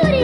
Booty!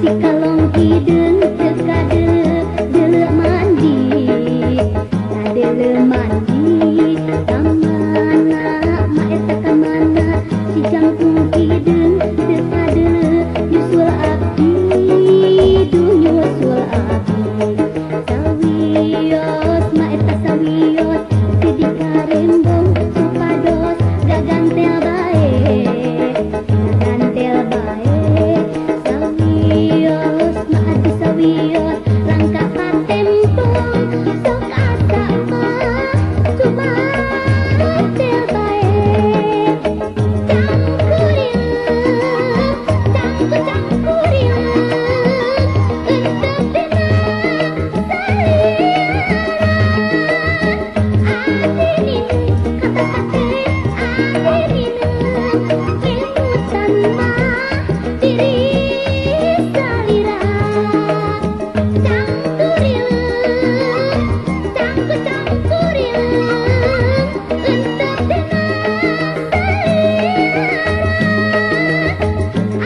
si kalong kidung cegade mandi mandi ta kalau temanda si campung tiung depan